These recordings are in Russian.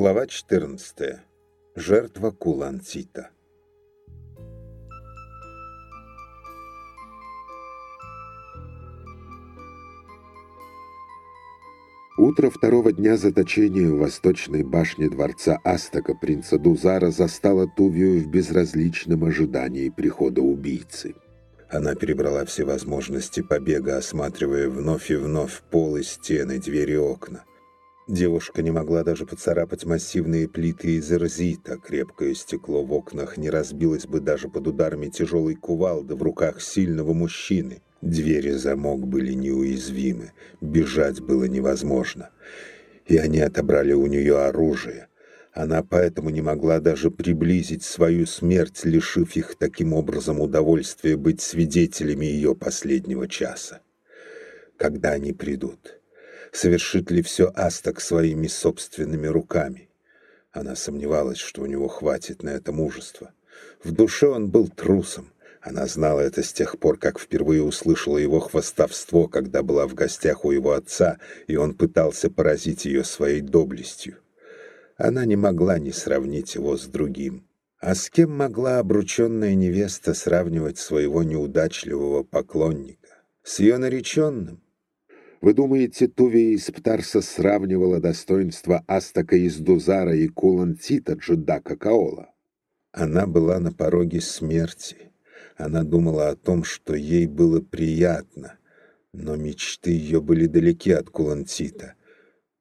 Глава 14. Жертва Кулантита. Утро второго дня заточения в восточной башне дворца Астака принца Дузара застало Тувию в безразличном ожидании прихода убийцы. Она перебрала все возможности побега, осматривая вновь и вновь полы, стены, двери, окна. Девушка не могла даже поцарапать массивные плиты из эрзита. Крепкое стекло в окнах не разбилось бы даже под ударами тяжелой кувалды в руках сильного мужчины. Двери замок были неуязвимы, бежать было невозможно. И они отобрали у нее оружие. Она поэтому не могла даже приблизить свою смерть, лишив их таким образом удовольствия быть свидетелями ее последнего часа. Когда они придут? Совершит ли все Астак своими собственными руками. Она сомневалась, что у него хватит на это мужества. В душе он был трусом. Она знала это с тех пор, как впервые услышала его хвастовство, когда была в гостях у его отца, и он пытался поразить ее своей доблестью. Она не могла не сравнить его с другим. А с кем могла обрученная невеста сравнивать своего неудачливого поклонника? С ее нареченным? Вы думаете, Тувия из Птарса сравнивала достоинства Астака из Дузара и Кулантита Джудака Каола? Она была на пороге смерти. Она думала о том, что ей было приятно, но мечты ее были далеки от Кулантита.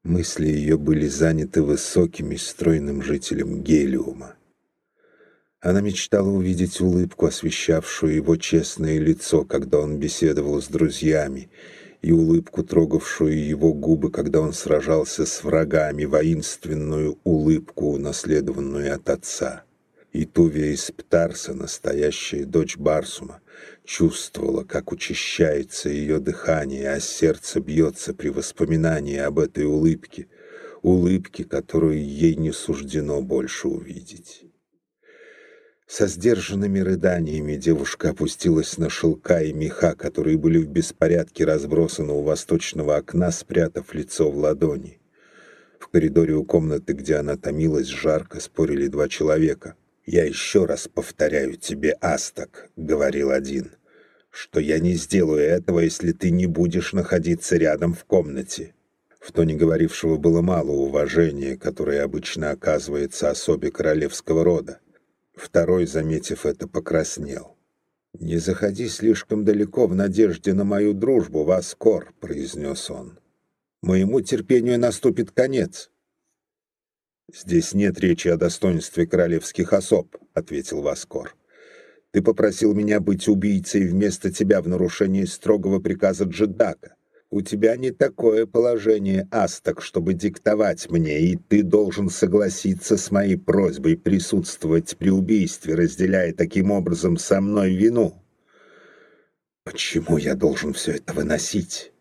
Мысли ее были заняты высоким и стройным жителем Гелиума. Она мечтала увидеть улыбку, освещавшую его честное лицо, когда он беседовал с друзьями, и улыбку, трогавшую его губы, когда он сражался с врагами, воинственную улыбку, унаследованную от отца. И Тувия из Птарса, настоящая дочь Барсума, чувствовала, как учащается ее дыхание, а сердце бьется при воспоминании об этой улыбке, улыбке, которую ей не суждено больше увидеть. Со сдержанными рыданиями девушка опустилась на шелка и меха, которые были в беспорядке разбросаны у восточного окна, спрятав лицо в ладони. В коридоре у комнаты, где она томилась, жарко спорили два человека. «Я еще раз повторяю тебе, Астак», — говорил один, — «что я не сделаю этого, если ты не будешь находиться рядом в комнате». В тоне говорившего было мало уважения, которое обычно оказывается особе королевского рода. Второй, заметив это, покраснел. «Не заходи слишком далеко в надежде на мою дружбу, Васкор», — произнес он. «Моему терпению наступит конец». «Здесь нет речи о достоинстве королевских особ», — ответил Васкор. «Ты попросил меня быть убийцей вместо тебя в нарушении строгого приказа Джедака. У тебя не такое положение, Асток, чтобы диктовать мне, и ты должен согласиться с моей просьбой присутствовать при убийстве, разделяя таким образом со мной вину. Почему я должен все это выносить?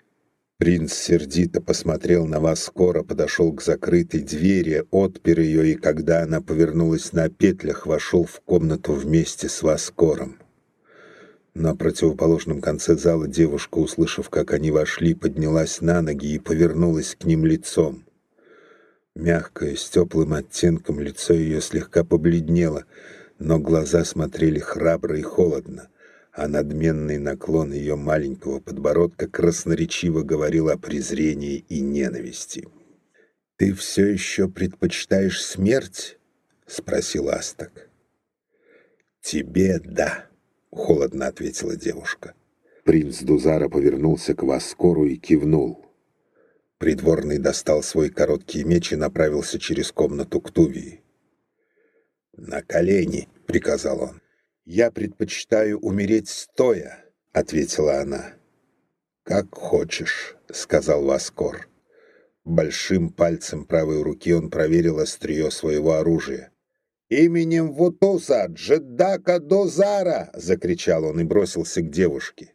Принц сердито посмотрел на вас скоро, подошел к закрытой двери, отпер ее, и когда она повернулась на петлях, вошел в комнату вместе с Васкором. На противоположном конце зала девушка, услышав, как они вошли, поднялась на ноги и повернулась к ним лицом. Мягкое, с теплым оттенком лицо ее слегка побледнело, но глаза смотрели храбро и холодно, а надменный наклон ее маленького подбородка красноречиво говорил о презрении и ненависти. «Ты все еще предпочитаешь смерть?» — спросил Астак. «Тебе — да». — холодно ответила девушка. Принц Дузара повернулся к Васкору и кивнул. Придворный достал свой короткий меч и направился через комнату к Тувии. «На колени!» — приказал он. «Я предпочитаю умереть стоя», — ответила она. «Как хочешь», — сказал Васкор. Большим пальцем правой руки он проверил острие своего оружия. «Именем Вутуса, Джедака Дозара!» — закричал он и бросился к девушке.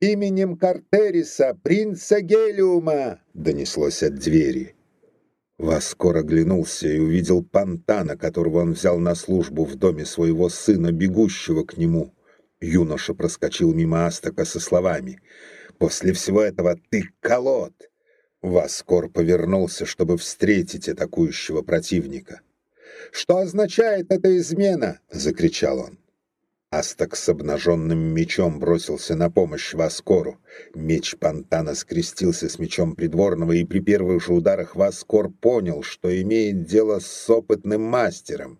«Именем Картериса, принца Гелиума!» — донеслось от двери. Васкор оглянулся и увидел Пантана, которого он взял на службу в доме своего сына, бегущего к нему. Юноша проскочил мимо Астака со словами. «После всего этого ты колод!» Васкор повернулся, чтобы встретить атакующего противника. «Что означает эта измена?» — закричал он. Астак с обнаженным мечом бросился на помощь Васкору. Меч Пантана скрестился с мечом придворного, и при первых же ударах Васкор понял, что имеет дело с опытным мастером.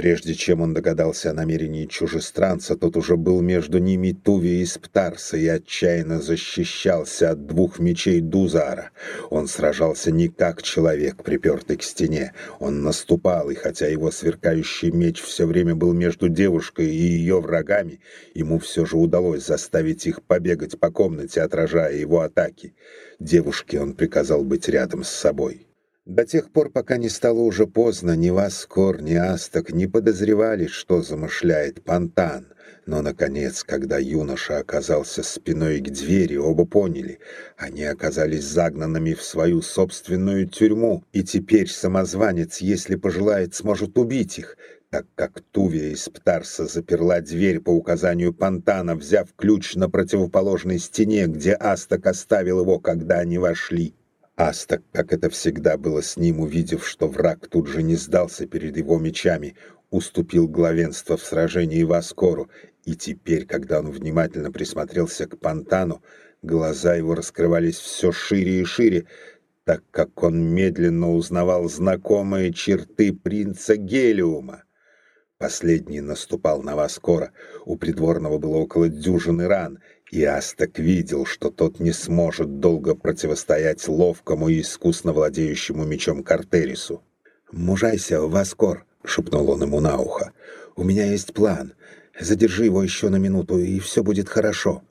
Прежде чем он догадался о намерении чужестранца, тот уже был между ними Туви и Сптарса и отчаянно защищался от двух мечей Дузара. Он сражался не как человек, припертый к стене. Он наступал, и хотя его сверкающий меч все время был между девушкой и ее врагами, ему все же удалось заставить их побегать по комнате, отражая его атаки. Девушке он приказал быть рядом с собой. До тех пор, пока не стало уже поздно, ни Васкор, ни Асток не подозревали, что замышляет Пантан. Но, наконец, когда юноша оказался спиной к двери, оба поняли. Они оказались загнанными в свою собственную тюрьму, и теперь самозванец, если пожелает, сможет убить их, так как Тувия из Птарса заперла дверь по указанию Пантана, взяв ключ на противоположной стене, где Асток оставил его, когда они вошли. Астак, как это всегда было с ним, увидев, что враг тут же не сдался перед его мечами, уступил главенство в сражении Васкору, и теперь, когда он внимательно присмотрелся к Пантану, глаза его раскрывались все шире и шире, так как он медленно узнавал знакомые черты принца Гелиума. Последний наступал на Васкора, у придворного было около дюжины ран — и Астак видел, что тот не сможет долго противостоять ловкому и искусно владеющему мечом Картерису. «Мужайся, Васкор!» — шепнул он ему на ухо. «У меня есть план. Задержи его еще на минуту, и все будет хорошо».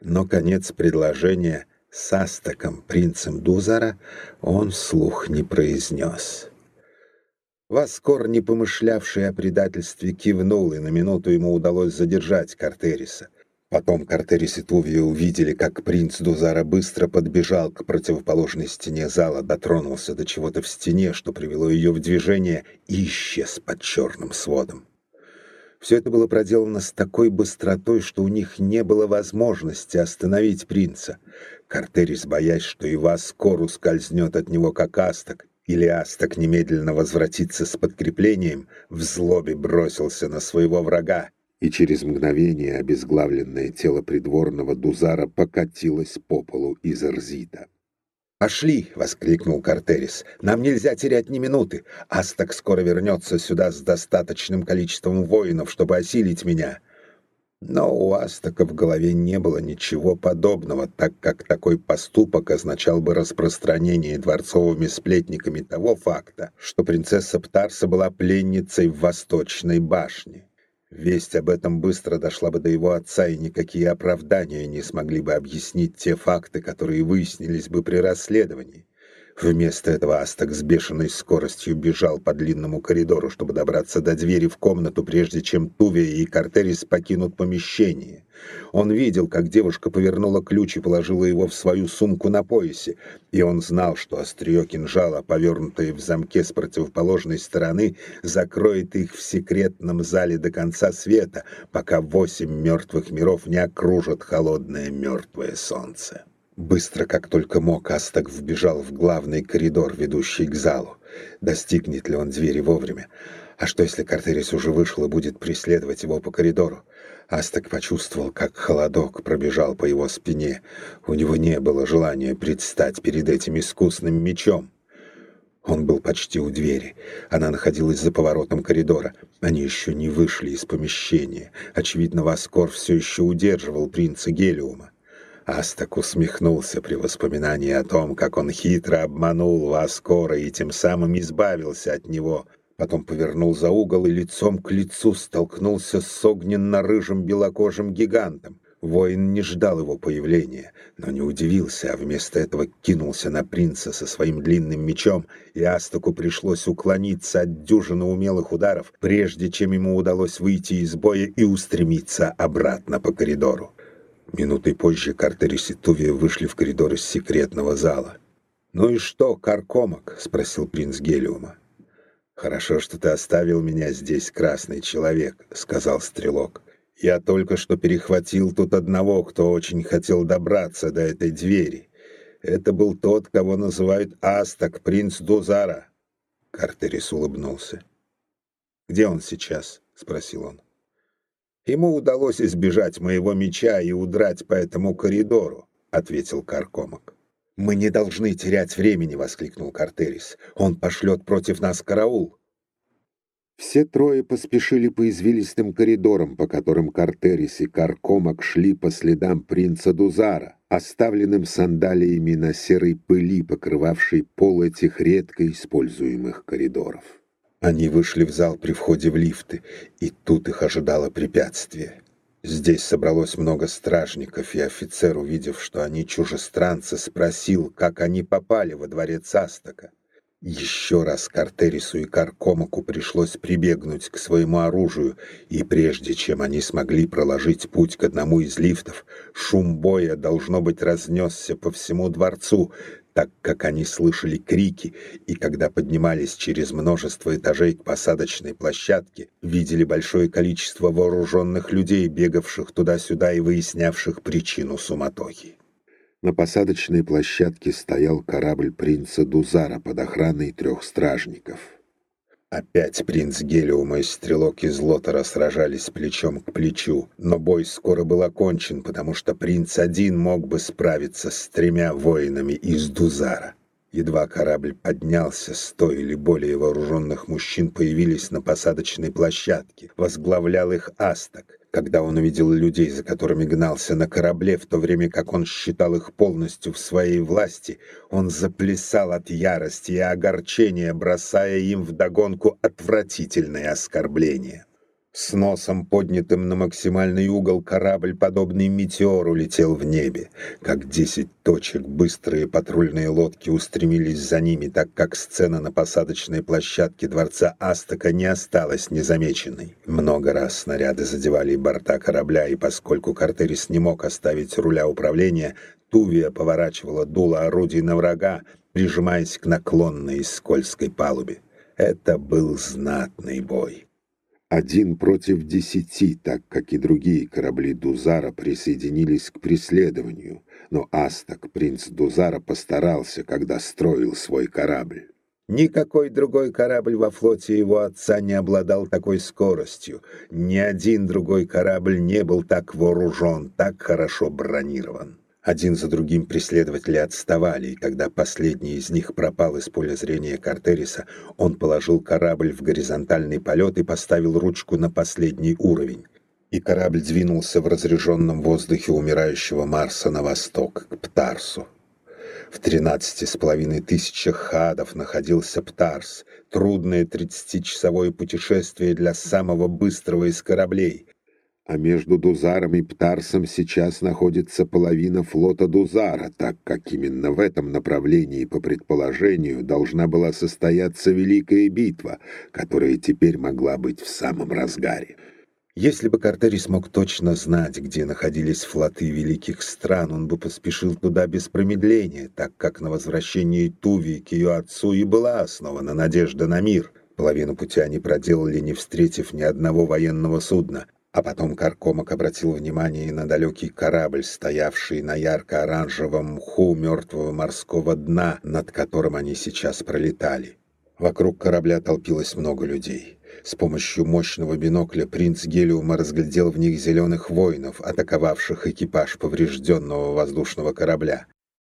Но конец предложения с Астаком, принцем Дузара, он вслух не произнес. Васкор, не помышлявший о предательстве, кивнул, и на минуту ему удалось задержать Картериса — Потом Картерис и Тувия увидели, как принц Дузара быстро подбежал к противоположной стене зала, дотронулся до чего-то в стене, что привело ее в движение, и исчез под черным сводом. Все это было проделано с такой быстротой, что у них не было возможности остановить принца. Картерис, боясь, что и вас скоро скользнет от него, как асток, или асток немедленно возвратится с подкреплением, в злобе бросился на своего врага и через мгновение обезглавленное тело придворного Дузара покатилось по полу из Эрзита. «Пошли!» — воскликнул Картерис. «Нам нельзя терять ни минуты. Астак скоро вернется сюда с достаточным количеством воинов, чтобы осилить меня». Но у Астака в голове не было ничего подобного, так как такой поступок означал бы распространение дворцовыми сплетниками того факта, что принцесса Птарса была пленницей в Восточной башне. Весть об этом быстро дошла бы до его отца, и никакие оправдания не смогли бы объяснить те факты, которые выяснились бы при расследовании. Вместо этого Астак с бешеной скоростью бежал по длинному коридору, чтобы добраться до двери в комнату, прежде чем Тувия и Картерис покинут помещение. Он видел, как девушка повернула ключ и положила его в свою сумку на поясе, и он знал, что острие кинжала, повернутое в замке с противоположной стороны, закроет их в секретном зале до конца света, пока восемь мертвых миров не окружат холодное мертвое солнце. Быстро, как только мог, Астак вбежал в главный коридор, ведущий к залу. Достигнет ли он двери вовремя? А что, если Картерис уже вышел и будет преследовать его по коридору? Астак почувствовал, как холодок пробежал по его спине. У него не было желания предстать перед этим искусным мечом. Он был почти у двери. Она находилась за поворотом коридора. Они еще не вышли из помещения. Очевидно, Васкор все еще удерживал принца Гелиума. Астак усмехнулся при воспоминании о том, как он хитро обманул Васкора и тем самым избавился от него. Потом повернул за угол и лицом к лицу столкнулся с огненно-рыжим белокожим гигантом. Воин не ждал его появления, но не удивился, а вместо этого кинулся на принца со своим длинным мечом, и Астаку пришлось уклониться от дюжины умелых ударов, прежде чем ему удалось выйти из боя и устремиться обратно по коридору. Минутой позже Картерис и Тувия вышли в коридор из секретного зала. «Ну и что, Каркомок?» — спросил принц Гелиума. «Хорошо, что ты оставил меня здесь, красный человек», — сказал стрелок. «Я только что перехватил тут одного, кто очень хотел добраться до этой двери. Это был тот, кого называют Астак, принц Дузара. Картерис улыбнулся. «Где он сейчас?» — спросил он. «Ему удалось избежать моего меча и удрать по этому коридору», — ответил Каркомок. «Мы не должны терять времени!» — воскликнул Картерис. «Он пошлет против нас караул!» Все трое поспешили по извилистым коридорам, по которым Картерис и Каркомок шли по следам принца Дузара, оставленным сандалиями на серой пыли, покрывавшей пол этих редко используемых коридоров. Они вышли в зал при входе в лифты, и тут их ожидало препятствие. Здесь собралось много стражников, и офицер, увидев, что они чужестранцы, спросил, как они попали во дворец Астака. Еще раз Картерису и Каркомаку пришлось прибегнуть к своему оружию, и прежде чем они смогли проложить путь к одному из лифтов, шум боя, должно быть, разнесся по всему дворцу, так как они слышали крики, и когда поднимались через множество этажей к посадочной площадке, видели большое количество вооруженных людей, бегавших туда-сюда и выяснявших причину суматохи. На посадочной площадке стоял корабль принца Дузара под охраной трех стражников. Опять принц Гелиума и стрелок из Лотера сражались плечом к плечу, но бой скоро был окончен, потому что принц один мог бы справиться с тремя воинами из Дузара. Едва корабль поднялся, сто или более вооруженных мужчин появились на посадочной площадке. Возглавлял их Астак когда он увидел людей, за которыми гнался на корабле, в то время как он считал их полностью в своей власти, он заплясал от ярости и огорчения, бросая им вдогонку отвратительные оскорбления. С носом поднятым на максимальный угол корабль, подобный метеору, летел в небе. Как десять точек быстрые патрульные лодки устремились за ними, так как сцена на посадочной площадке дворца Астака не осталась незамеченной. Много раз снаряды задевали борта корабля, и поскольку Картерис не мог оставить руля управления, Тувия поворачивала дуло орудий на врага, прижимаясь к наклонной скользкой палубе. Это был знатный бой. Один против десяти, так как и другие корабли Дузара присоединились к преследованию, но Астак, принц Дузара, постарался, когда строил свой корабль. Никакой другой корабль во флоте его отца не обладал такой скоростью. Ни один другой корабль не был так вооружен, так хорошо бронирован. Один за другим преследователи отставали, и когда последний из них пропал из поля зрения Картериса, он положил корабль в горизонтальный полет и поставил ручку на последний уровень. И корабль двинулся в разреженном воздухе умирающего Марса на восток, к Птарсу. В тринадцати с половиной тысячах хадов находился Птарс, трудное тридцатичасовое путешествие для самого быстрого из кораблей — а между Дузаром и Птарсом сейчас находится половина флота Дузара, так как именно в этом направлении, по предположению, должна была состояться Великая битва, которая теперь могла быть в самом разгаре. Если бы Картери смог точно знать, где находились флоты великих стран, он бы поспешил туда без промедления, так как на возвращении Туви к ее отцу и была основана надежда на мир. Половину пути они проделали, не встретив ни одного военного судна, а потом Каркомок обратил внимание на далекий корабль, стоявший на ярко-оранжевом мху мертвого морского дна, над которым они сейчас пролетали. Вокруг корабля толпилось много людей. С помощью мощного бинокля принц Гелиума разглядел в них зеленых воинов, атаковавших экипаж поврежденного воздушного корабля.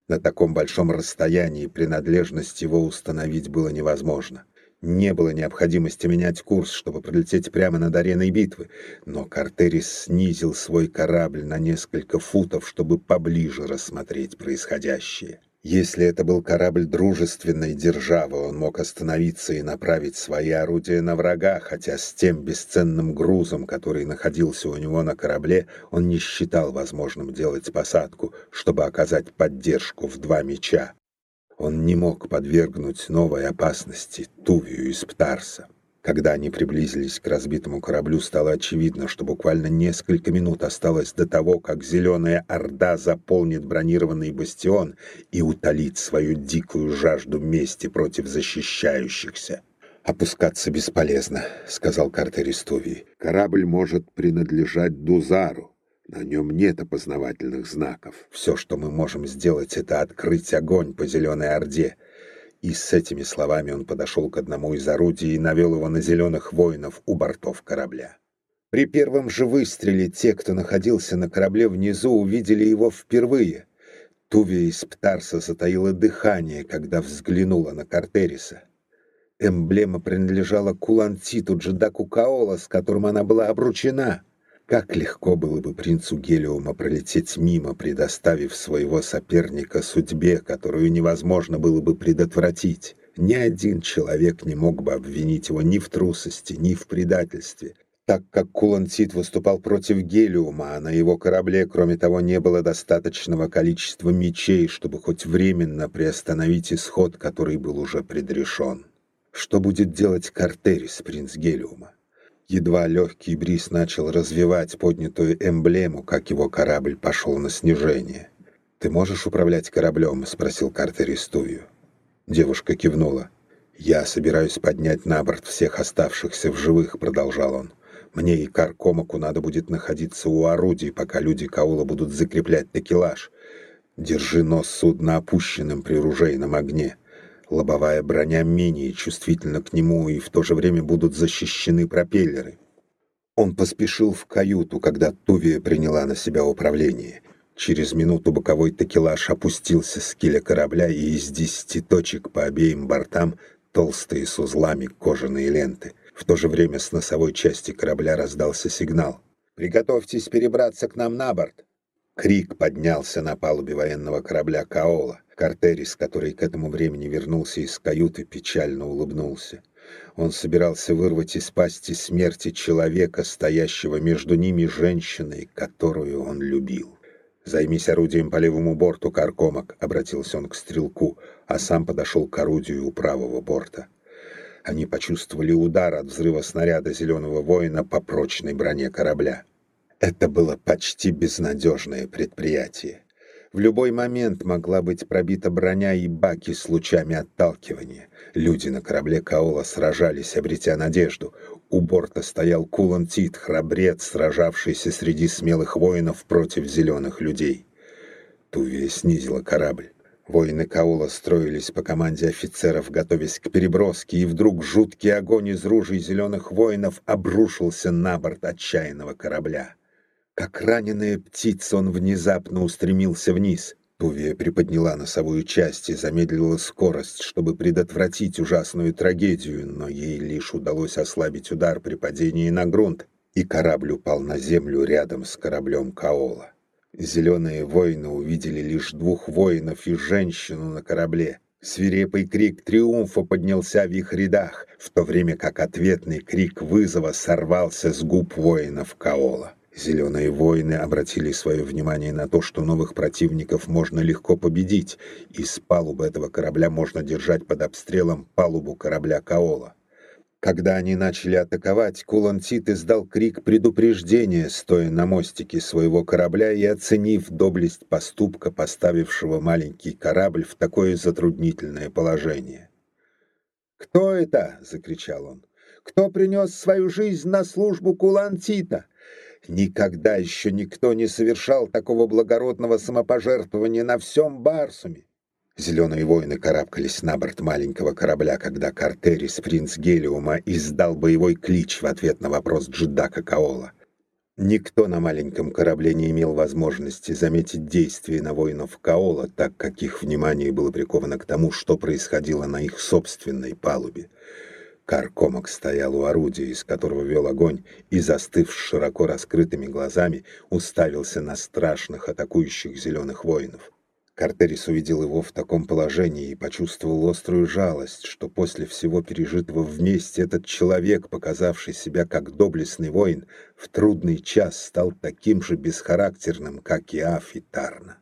На таком большом расстоянии принадлежность его установить было невозможно. Не было необходимости менять курс, чтобы пролететь прямо над ареной битвы, но Картерис снизил свой корабль на несколько футов, чтобы поближе рассмотреть происходящее. Если это был корабль дружественной державы, он мог остановиться и направить свои орудия на врага, хотя с тем бесценным грузом, который находился у него на корабле, он не считал возможным делать посадку, чтобы оказать поддержку в два меча. Он не мог подвергнуть новой опасности Тувию из Птарса. Когда они приблизились к разбитому кораблю, стало очевидно, что буквально несколько минут осталось до того, как Зеленая Орда заполнит бронированный бастион и утолит свою дикую жажду мести против защищающихся. «Опускаться бесполезно», — сказал Картерис Тувии. «Корабль может принадлежать Дузару. На нем нет опознавательных знаков. Все, что мы можем сделать, это открыть огонь по Зеленой Орде. И с этими словами он подошел к одному из орудий и навел его на зеленых воинов у бортов корабля. При первом же выстреле те, кто находился на корабле внизу, увидели его впервые. Тувия из Птарса затаила дыхание, когда взглянула на Картериса. Эмблема принадлежала Кулантиту Джедаку Каола, с которым она была обручена. Как легко было бы принцу Гелиума пролететь мимо, предоставив своего соперника судьбе, которую невозможно было бы предотвратить. Ни один человек не мог бы обвинить его ни в трусости, ни в предательстве, так как Кулансит выступал против Гелиума, а на его корабле, кроме того, не было достаточного количества мечей, чтобы хоть временно приостановить исход, который был уже предрешен. Что будет делать Картерис, принц Гелиума? Едва легкий бриз начал развивать поднятую эмблему, как его корабль пошел на снижение. «Ты можешь управлять кораблем?» — спросил Картер Истую. Девушка кивнула. «Я собираюсь поднять на борт всех оставшихся в живых», — продолжал он. «Мне и Каркомаку надо будет находиться у орудий, пока люди Каула будут закреплять такелаж. Держи нос судна опущенным при ружейном огне. Лобовая броня менее чувствительна к нему, и в то же время будут защищены пропеллеры. Он поспешил в каюту, когда Тувия приняла на себя управление. Через минуту боковой такелаж опустился с киля корабля, и из десяти точек по обеим бортам толстые с узлами кожаные ленты. В то же время с носовой части корабля раздался сигнал. «Приготовьтесь перебраться к нам на борт!» Крик поднялся на палубе военного корабля «Каола». Картерис, который к этому времени вернулся из каюты, печально улыбнулся. Он собирался вырвать из пасти смерти человека, стоящего между ними женщиной, которую он любил. «Займись орудием по левому борту, Каркомок», — обратился он к стрелку, а сам подошел к орудию у правого борта. Они почувствовали удар от взрыва снаряда «Зеленого воина» по прочной броне корабля. Это было почти безнадежное предприятие. В любой момент могла быть пробита броня и баки с лучами отталкивания. Люди на корабле Каола сражались, обретя надежду. У борта стоял Кулан Тит, храбрец, сражавшийся среди смелых воинов против зеленых людей. Тувия снизила корабль. Воины Каула строились по команде офицеров, готовясь к переброске, и вдруг жуткий огонь из ружей зеленых воинов обрушился на борт отчаянного корабля. Как раненая птица он внезапно устремился вниз. Тувия приподняла носовую часть и замедлила скорость, чтобы предотвратить ужасную трагедию, но ей лишь удалось ослабить удар при падении на грунт, и корабль упал на землю рядом с кораблем Каола. Зеленые воины увидели лишь двух воинов и женщину на корабле. Свирепый крик триумфа поднялся в их рядах, в то время как ответный крик вызова сорвался с губ воинов Каола. Зеленые воины обратили свое внимание на то, что новых противников можно легко победить, и с палубы этого корабля можно держать под обстрелом палубу корабля Каола. Когда они начали атаковать, Кулантит издал крик предупреждения, стоя на мостике своего корабля и оценив доблесть поступка, поставившего маленький корабль в такое затруднительное положение. «Кто это?» — закричал он. «Кто принес свою жизнь на службу Кулантита? Никогда еще никто не совершал такого благородного самопожертвования на всем Барсуме. Зеленые воины карабкались на борт маленького корабля, когда Картерис, принц Гелиума, издал боевой клич в ответ на вопрос Джидака Каола. Никто на маленьком корабле не имел возможности заметить действия на воинов Каола, так как их внимание было приковано к тому, что происходило на их собственной палубе. Каркомок стоял у орудия, из которого вел огонь, и, застыв с широко раскрытыми глазами, уставился на страшных атакующих зеленых воинов. Картерис увидел его в таком положении и почувствовал острую жалость, что после всего пережитого вместе этот человек, показавший себя как доблестный воин, в трудный час стал таким же бесхарактерным, как и Аф и Тарна.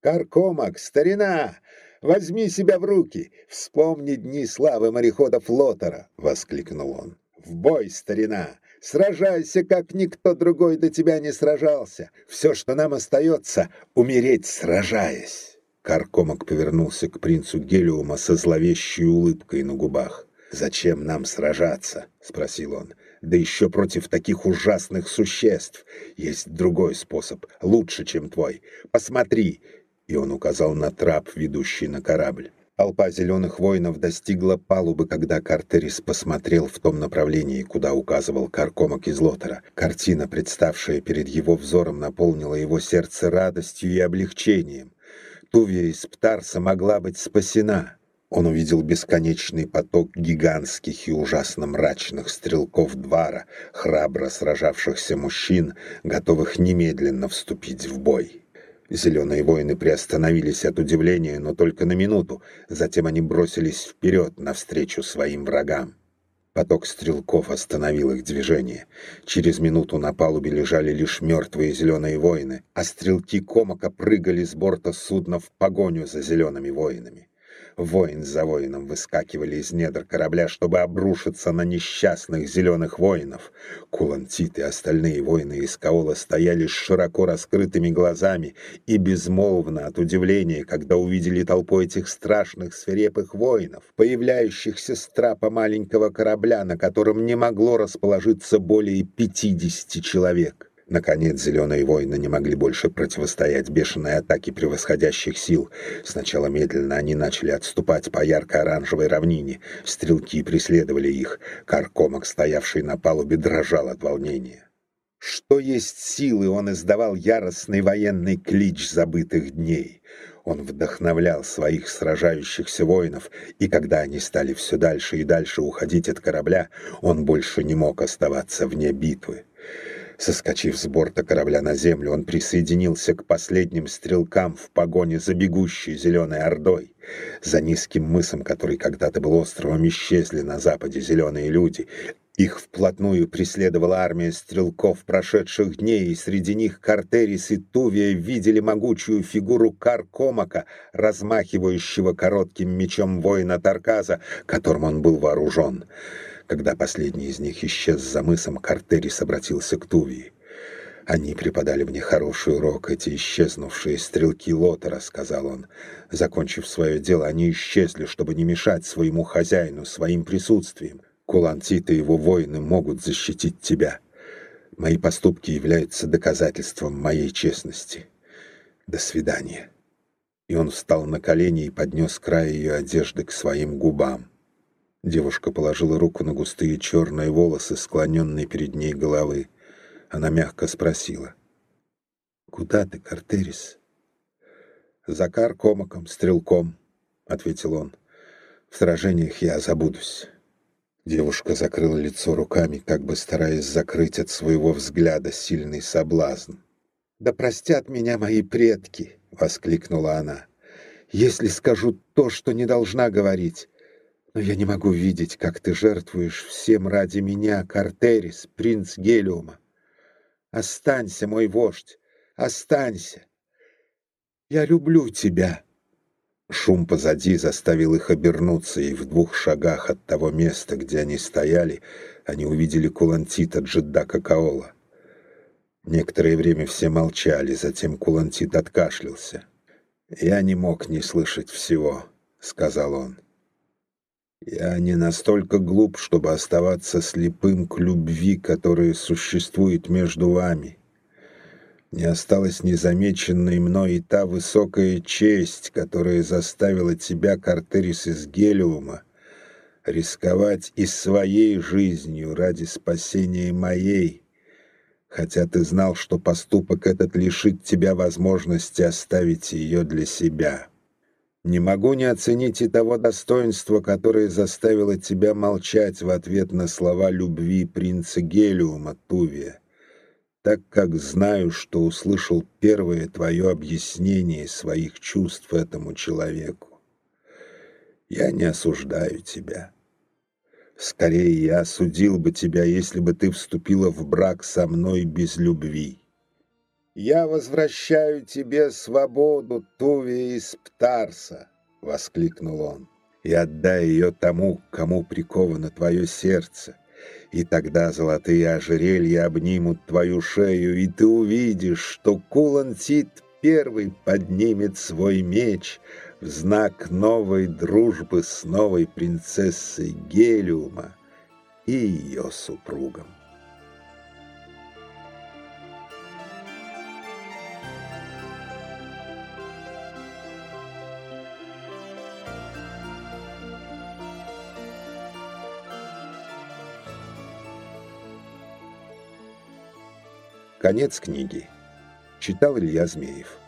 «Каркомак, старина! Возьми себя в руки! Вспомни дни славы мореходов Лотера!» — воскликнул он. «В бой, старина! Сражайся, как никто другой до тебя не сражался! Все, что нам остается — умереть, сражаясь!» Каркомок повернулся к принцу Гелиума со зловещей улыбкой на губах. «Зачем нам сражаться?» — спросил он. Да еще против таких ужасных существ. Есть другой способ, лучше, чем твой. Посмотри!» И он указал на трап, ведущий на корабль. Толпа зеленых воинов достигла палубы, когда Картерис посмотрел в том направлении, куда указывал Каркомок из Лотера. Картина, представшая перед его взором, наполнила его сердце радостью и облегчением. Тувия из Птарса могла быть спасена. Он увидел бесконечный поток гигантских и ужасно мрачных стрелков двора, храбро сражавшихся мужчин, готовых немедленно вступить в бой. Зеленые воины приостановились от удивления, но только на минуту, затем они бросились вперед навстречу своим врагам. Поток стрелков остановил их движение. Через минуту на палубе лежали лишь мертвые зеленые воины, а стрелки комока прыгали с борта судна в погоню за зелеными воинами. Воин за воином выскакивали из недр корабля, чтобы обрушиться на несчастных зеленых воинов. Кулантит и остальные воины из Каола стояли с широко раскрытыми глазами и безмолвно от удивления, когда увидели толпу этих страшных свирепых воинов, появляющихся с трапа маленького корабля, на котором не могло расположиться более пятидесяти человек. Наконец, зеленые воины не могли больше противостоять бешеной атаке превосходящих сил. Сначала медленно они начали отступать по ярко-оранжевой равнине. Стрелки преследовали их. Каркомок, стоявший на палубе, дрожал от волнения. Что есть силы, он издавал яростный военный клич забытых дней. Он вдохновлял своих сражающихся воинов, и когда они стали все дальше и дальше уходить от корабля, он больше не мог оставаться вне битвы. Соскочив с борта корабля на землю, он присоединился к последним стрелкам в погоне за бегущей зеленой ордой. За низким мысом, который когда-то был островом, исчезли на западе зеленые люди. Их вплотную преследовала армия стрелков прошедших дней, и среди них Картерис и Тувия видели могучую фигуру Каркомака, размахивающего коротким мечом воина Тарказа, которым он был вооружен. Когда последний из них исчез за мысом, Картерис обратился к Тувии. «Они преподали мне хороший урок, эти исчезнувшие стрелки Лотера», — сказал он. Закончив свое дело, они исчезли, чтобы не мешать своему хозяину своим присутствием. Кулантит и его воины могут защитить тебя. Мои поступки являются доказательством моей честности. До свидания». И он встал на колени и поднес край ее одежды к своим губам. Девушка положила руку на густые черные волосы, склоненные перед ней головы. Она мягко спросила. «Куда ты, Картерис?» «За Каркомаком, стрелком», — ответил он. «В сражениях я забудусь». Девушка закрыла лицо руками, как бы стараясь закрыть от своего взгляда сильный соблазн. «Да простят меня мои предки!» — воскликнула она. «Если скажу то, что не должна говорить, но я не могу видеть, как ты жертвуешь всем ради меня, Картерис, принц Гелиума. Останься, мой вождь, останься. Я люблю тебя. Шум позади заставил их обернуться, и в двух шагах от того места, где они стояли, они увидели Кулантита Джеддака Каола. Некоторое время все молчали, затем Кулантит откашлялся. «Я не мог не слышать всего», — сказал он. Я не настолько глуп, чтобы оставаться слепым к любви, которая существует между вами. Не осталась незамеченной мной и та высокая честь, которая заставила тебя, Картерис из Гелиума, рисковать и своей жизнью ради спасения моей, хотя ты знал, что поступок этот лишит тебя возможности оставить ее для себя». Не могу не оценить и того достоинства, которое заставило тебя молчать в ответ на слова любви принца Гелиума Тувия, так как знаю, что услышал первое твое объяснение своих чувств этому человеку. Я не осуждаю тебя. Скорее, я осудил бы тебя, если бы ты вступила в брак со мной без любви. «Я возвращаю тебе свободу, Туви из Птарса!» — воскликнул он. «И отдай ее тому, кому приковано твое сердце, и тогда золотые ожерелья обнимут твою шею, и ты увидишь, что Кулантит первый поднимет свой меч в знак новой дружбы с новой принцессой Гелиума, и ее супругам. Конец книги. Читал Илья Змеев.